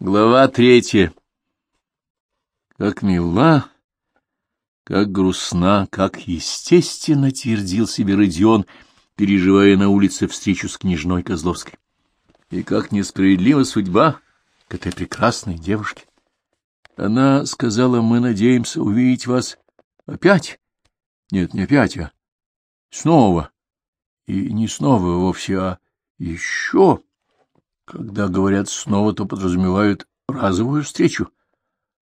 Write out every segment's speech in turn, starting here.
Глава третья. Как мила, как грустна, как естественно твердил себе Родион, переживая на улице встречу с княжной Козловской. И как несправедлива судьба к этой прекрасной девушке. Она сказала, мы надеемся увидеть вас опять. Нет, не опять, а снова. И не снова вовсе, а еще. Когда говорят «снова», то подразумевают разовую встречу.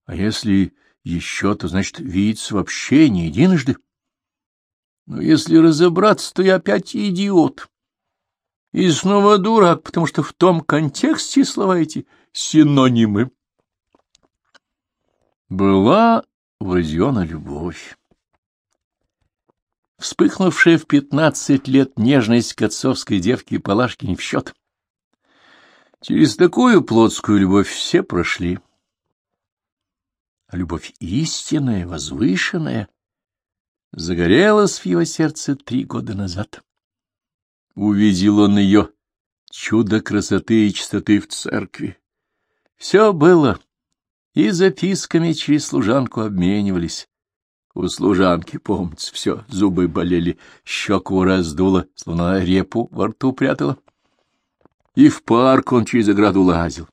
А если еще, то значит видеться вообще не единожды. Но если разобраться, то я опять идиот. И снова дурак, потому что в том контексте слова эти синонимы. Была в Родиона любовь. Вспыхнувшая в пятнадцать лет нежность к отцовской девке Палашки не в счет. Через такую плотскую любовь все прошли. А любовь истинная, возвышенная, загорелась в его сердце три года назад. Увидел он ее, чудо красоты и чистоты в церкви. Все было, и записками через служанку обменивались. У служанки, помнится, все, зубы болели, щеку раздуло, словно репу во рту прятала и в парк он через ограду лазил.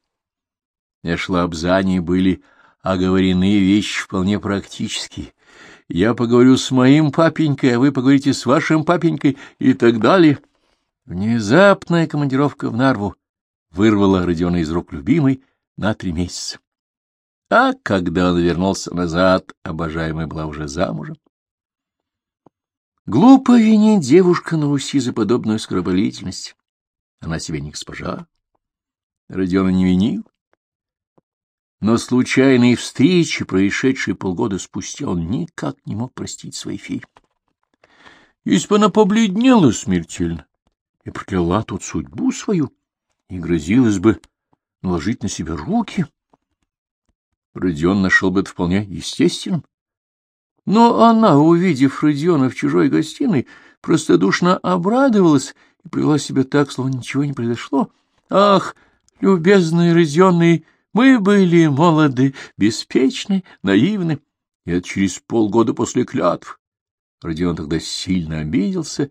Меж лапзаний были оговорены вещи вполне практические. Я поговорю с моим папенькой, а вы поговорите с вашим папенькой и так далее. Внезапная командировка в Нарву вырвала Родиона из рук любимой на три месяца. А когда он вернулся назад, обожаемая была уже замужем. Глупо винить девушка на Руси за подобную скоропалительность. Она себе не госпожа. Родиона не винил. Но случайные встречи, происшедшие полгода спустя, он никак не мог простить своей феи. Если бы она побледнела смертельно и прокляла тут судьбу свою, и грозилась бы наложить на себя руки, Родион нашел бы это вполне естественным. Но она, увидев Родиона в чужой гостиной, простодушно обрадовалась и повела себя так, словно ничего не произошло. Ах, любезные рожденные, мы были молоды, беспечны, наивны. И это через полгода после клятв. Родион тогда сильно обиделся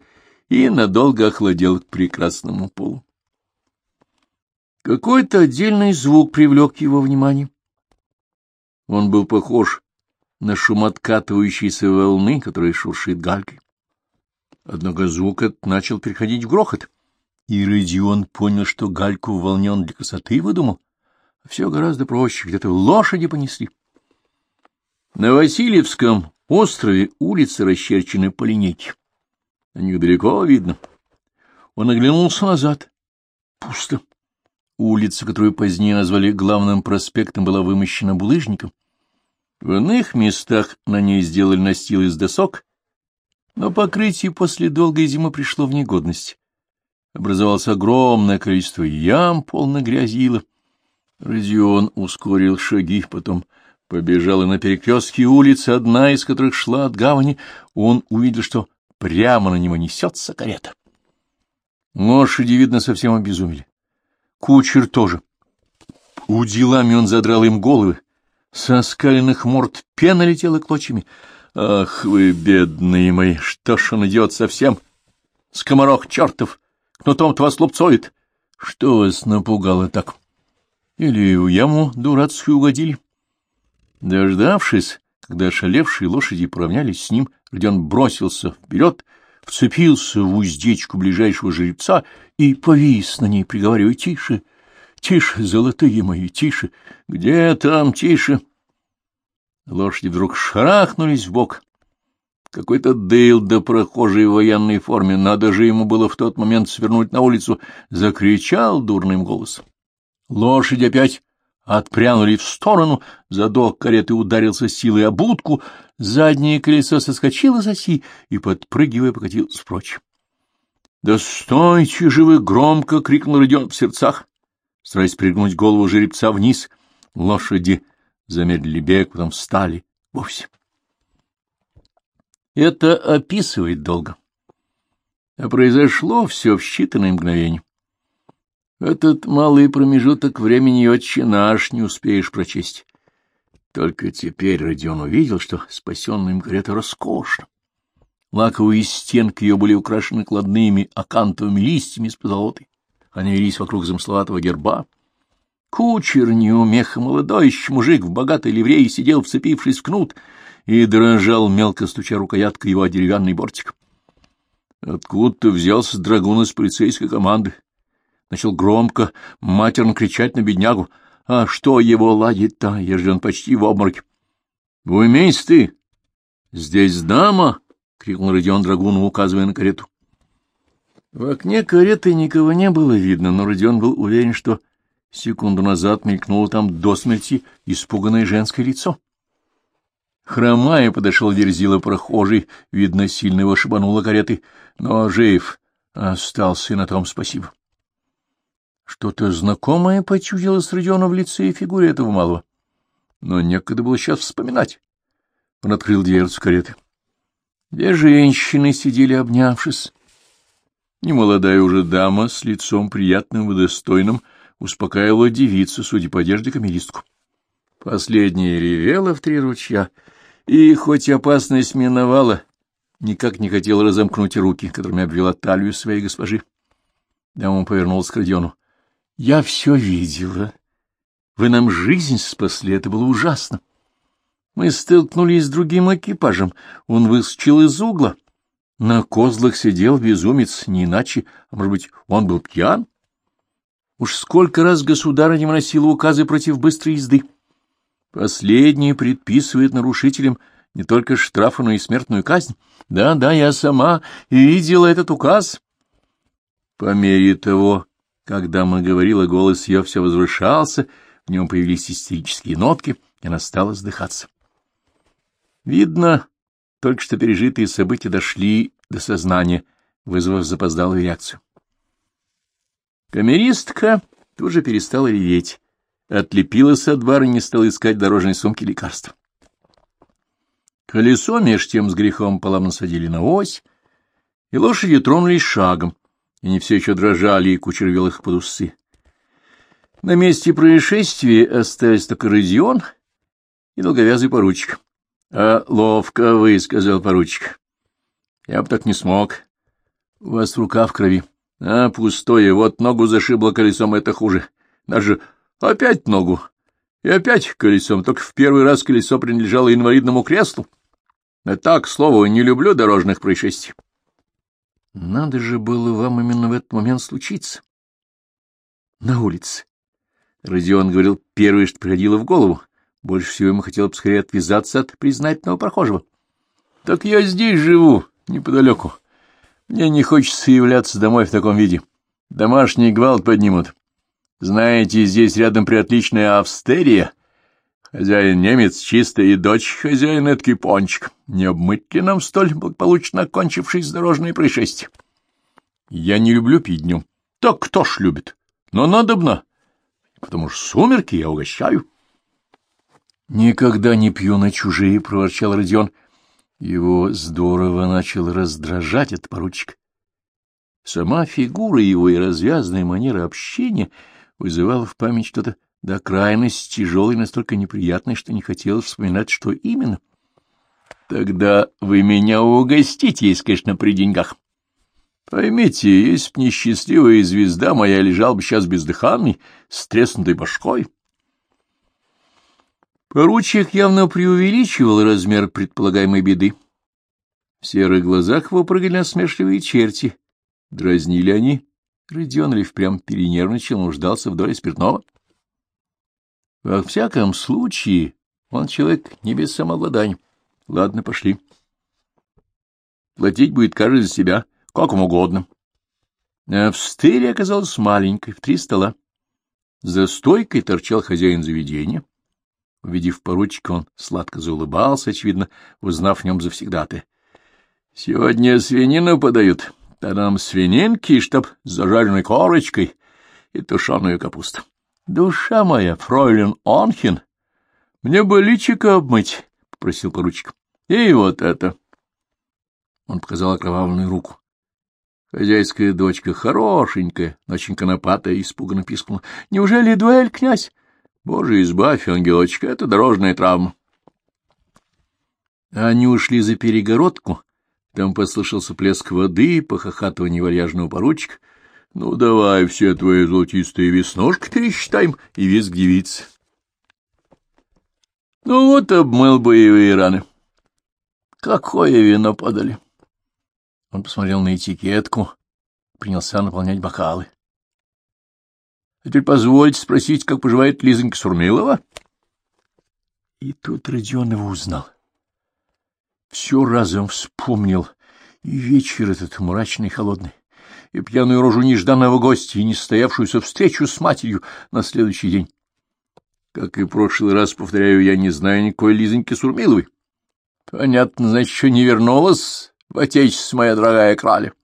и надолго охладел к прекрасному полу. Какой-то отдельный звук привлек его внимание. Он был похож на шум откатывающейся волны, которая шуршит галькой. Однако звук этот начал переходить в грохот, и Родион понял, что гальку в волне он для красоты выдумал. Все гораздо проще, где-то лошади понесли. На Васильевском острове улицы расчерчены по линейке. На них далеко видно. Он оглянулся назад. Пусто. Улица, которую позднее назвали главным проспектом, была вымощена булыжником. В иных местах на ней сделали настил из досок, но покрытие после долгой зимы пришло в негодность. Образовалось огромное количество ям, полно грязила. Родион ускорил шаги, потом побежал и на перекрестке улицы, одна из которых шла от гавани. Он увидел, что прямо на него несется карета. Лошади, видно, совсем обезумели. Кучер тоже. Уделами он задрал им головы. Со скаленных морд пена летела клочьями. Ах вы, бедные мои, что ж он идет совсем? Скоморох чертов, кнутом-то вас лупцует. Что вас напугало так? Или в яму дурацкую угодили? Дождавшись, когда ошалевшие лошади поравнялись с ним, где он бросился вперед, вцепился в уздечку ближайшего жеребца и повис на ней, приговаривая «Тише, тише, золотые мои, тише! Где там, тише?» Лошади вдруг шарахнулись в бок. Какой-то дылда, прохожий в военной форме, надо же ему было в тот момент свернуть на улицу, закричал дурным голосом. Лошади опять отпрянули в сторону, задок кареты ударился силой об будку, заднее колесо соскочило с оси и, подпрыгивая, покатилось прочь. — Да стойте же вы! — громко крикнул Родион в сердцах, стараясь пригнуть голову жеребца вниз. Лошади замедлили бег, потом встали вовсе. Это описывает долго. А произошло все в считанные мгновения. Этот малый промежуток времени отче наш не успеешь прочесть. Только теперь Родион увидел, что спасенная им карета роскошна. Лаковые стенки ее были украшены кладными акантовыми листьями с позолотой. Они велись вокруг замысловатого герба. Кучер неумеха, молодой еще мужик в богатой ливреи сидел, вцепившись в кнут, и дрожал, мелко стуча рукояткой его деревянный бортик. Откуда-то взялся драгун из полицейской команды. Начал громко, матерно кричать на беднягу. А что его ладит-то, ежели он почти в обмороке? — Уймись ты! Здесь дама! — крикнул Родион Драгуну, указывая на карету. В окне кареты никого не было видно, но Родион был уверен, что секунду назад мелькнуло там до смерти испуганное женское лицо. Хромая подошел Верзила прохожий, видно, сильно его шибануло кареты, но жив остался, и на том спасибо. Что-то знакомое почудилось Родиону в лице и фигуре этого малого, но некогда было сейчас вспоминать. Он открыл дверцу кареты. Две женщины сидели, обнявшись. Немолодая уже дама с лицом приятным и достойным успокаивала девицу, судя по одежде, камеристку. Последняя ревела в три ручья, и, хоть опасность миновала, никак не хотела разомкнуть руки, которыми обвела талию своей госпожи. Дама повернулась к Родиону. — Я все видела. Вы нам жизнь спасли, это было ужасно. Мы столкнулись с другим экипажем. Он выскочил из угла. На козлах сидел безумец, не иначе, а, может быть, он был пьян? Уж сколько раз государыня вносила указы против быстрой езды. Последний предписывает нарушителям не только штрафы, но и смертную казнь. Да, да, я сама видела этот указ. По мере того, когда мы говорила, голос ее все возвышался, в нем появились истерические нотки, и она стала вздыхаться. Видно, только что пережитые события дошли до сознания, вызвав запоздалую реакцию. Камеристка тоже перестала реветь, отлепилась от бара и не стала искать дорожной сумки лекарств. Колесо меж тем с грехом пополам насадили на ось, и лошади тронулись шагом, и они все еще дрожали, и кучер вел их под усы. На месте происшествия остались только Родион и долговязый поручик. — А ловко вы, — сказал поручик. — Я бы так не смог. У вас рука в крови. А, пустое, вот ногу зашибло колесом, это хуже. Даже опять ногу. И опять колесом, только в первый раз колесо принадлежало инвалидному креслу. А так, слово, не люблю дорожных происшествий. Надо же было вам именно в этот момент случиться. На улице. Родион говорил первое, что приходило в голову. Больше всего ему хотелось скорее отвязаться от признательного прохожего. — Так я здесь живу, неподалеку. Мне не хочется являться домой в таком виде. Домашний гвалт поднимут. Знаете, здесь рядом приотличная Австерия. Хозяин немец чистый, и дочь хозяина — эдакий пончик. Не обмыть ли нам столь благополучно окончившись дорожное происшествие? Я не люблю пить днем. Так кто ж любит? Но надобно. Потому что сумерки я угощаю. Никогда не пью на чужие, — проворчал Родион. Его здорово начал раздражать этот поручик. Сама фигура его и развязная манера общения вызывала в память что-то до крайности тяжелое и настолько неприятное, что не хотелось вспоминать, что именно. — Тогда вы меня угостите, если, конечно, при деньгах. Поймите, если б несчастливая звезда моя лежал бы сейчас бездыханный, с треснутой башкой. Поручик явно преувеличивал размер предполагаемой беды. В серых глазах его прыгали насмешливые черти. Дразнили они. Родион ли впрямь перенервничал, нуждался в доле спиртного. Во всяком случае, он человек не без самообладания. Ладно, пошли. Платить будет каждый за себя, как вам угодно. А в стыре оказалась маленькой, в три стола. За стойкой торчал хозяин заведения. Увидев поручика, он сладко заулыбался, очевидно, узнав в нем завсегдаты. — Сегодня свинину подают. Да нам свининки, чтоб с зажаренной корочкой и тушеную капусту. — Душа моя, фройлен Онхин, мне бы личико обмыть, — попросил поручик. — И вот это. Он показал окровавленную руку. Хозяйская дочка хорошенькая, но очень конопатая, испуганно пискнула. — Неужели дуэль, князь? — Боже, избавь, ангелочка, это дорожная травма. Они ушли за перегородку, там послышался плеск воды, похохатывание вальяжного поручика. — Ну, давай все твои золотистые веснушки пересчитаем и визг девицы. Ну вот обмыл боевые раны. Какое вино подали? Он посмотрел на этикетку, принялся наполнять бокалы. — А теперь позвольте спросить, как поживает Лизонька Сурмилова? И тут Родион его узнал. Все разом вспомнил, и вечер этот мрачный холодный, и пьяную рожу нежданного гостя, и нестоявшуюся встречу с матерью на следующий день. Как и в прошлый раз, повторяю, я не знаю никакой Лизоньки Сурмиловой. Понятно, значит, еще не вернулась в отечество, моя дорогая краля. —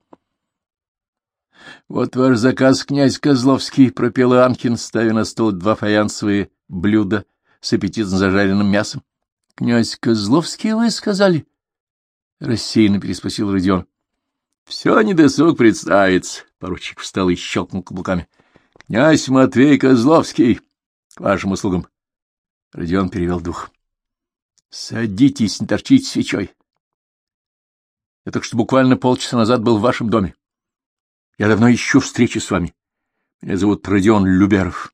Вот ваш заказ, князь Козловский, — пропел Анкин, ставя на стол два фаянсовые блюда с аппетитно зажаренным мясом. — Князь Козловский, вы сказали? — рассеянно переспросил Родион. — Все недосуг представится, — поручик встал и щелкнул каблуками. — Князь Матвей Козловский, к вашим услугам. Родион перевел дух. — Садитесь, не торчите свечой. Я только что буквально полчаса назад был в вашем доме. Я давно ищу встречи с вами. Меня зовут Родион Люберов.